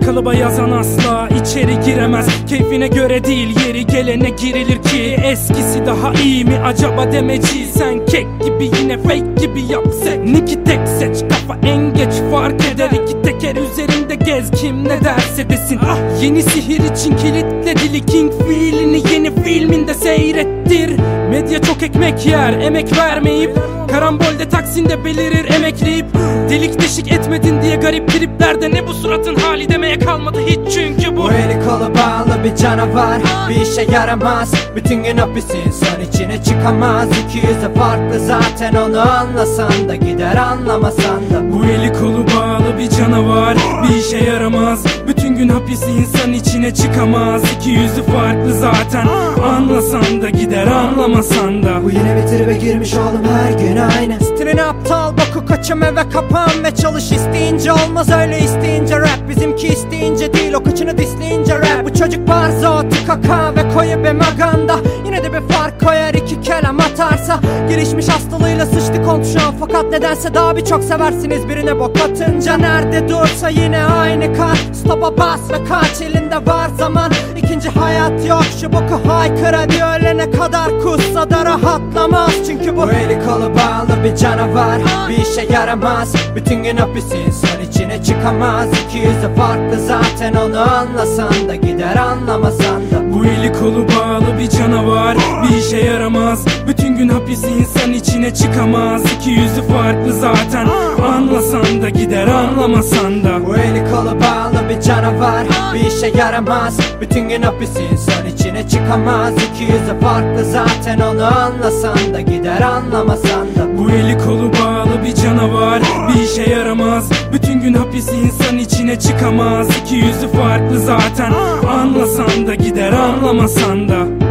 kalıba yazan asla içeri giremez. Keyfine göre değil yeri gelene girilir ki. Eskisi daha iyi mi acaba demeci Sen kek gibi yine fake gibi yap. Niki tek seç kafa en gez kim ne derse desin. Yeni sihir için kilitledi King fiilini yeni filminde seyrettir. Medya çok ekmek yer emek vermeyip Karambolde taksinde belirir emekleyip Delik deşik etmedin diye garip triplerde Ne bu suratın hali demeye kalmadı hiç çünkü bu eli kolu bağlı bir canavar Bir işe yaramaz. Bütün gün hapisin son içine çıkamaz. İki yüzü farklı zaten onu anlasan da Gider anlamasan da. Bu eli kolu bağlı bir canavar Bir işe yaramaz. Bütün gün hapis insan içine çıkamaz. İki yüzü farklı zaten. Anlasan da gider anlamasan da. Bu yine bir tribe girmiş oğlum her gün aynı. Stilini aptal boku kaçım eve kapan ve çalış. İsteyince olmaz öyle isteyince rap. Bizimki isteyince değil o kıçını disleyince rap. Bu çocuk barzo kaka ve koyu bir maganda. Yine de bir fark koyar iki kelam atarsa. Gelişmiş konuşan fakat nedense daha birçok seversiniz. Birine bok atınca Nerede dursa yine aynı kar. Stopa bas ve kaç elinde var zaman. İkinci hayat yok şu boku haykır. Hadi ölene kadar kussa da rahatlamaz. Çünkü bu eli kolu bağlı bir canavar. Bir işe yaramaz. Bütün gün hapisin son içine çıkamaz. İki yüzü farklı zaten onu anlasan da gider anlamasan da. Bu eli kolu bağlı bir canavar. Bir işe yaramaz Hapis insan içine çıkamaz. İki yüzü farklı zaten. Anlasan da gider anlamasan da. Bu eli kolu bağlı bir canavar. Bir işe yaramaz. Bütün gün hapisin son içine çıkamaz. İki yüzü farklı zaten. Onu anlasan da gider anlamasan da. Bu eli kolu bağlı bir canavar. Bir işe yaramaz. Bütün gün hapis insan içine çıkamaz. İki yüzü farklı zaten. Anlasan da gider anlamasan da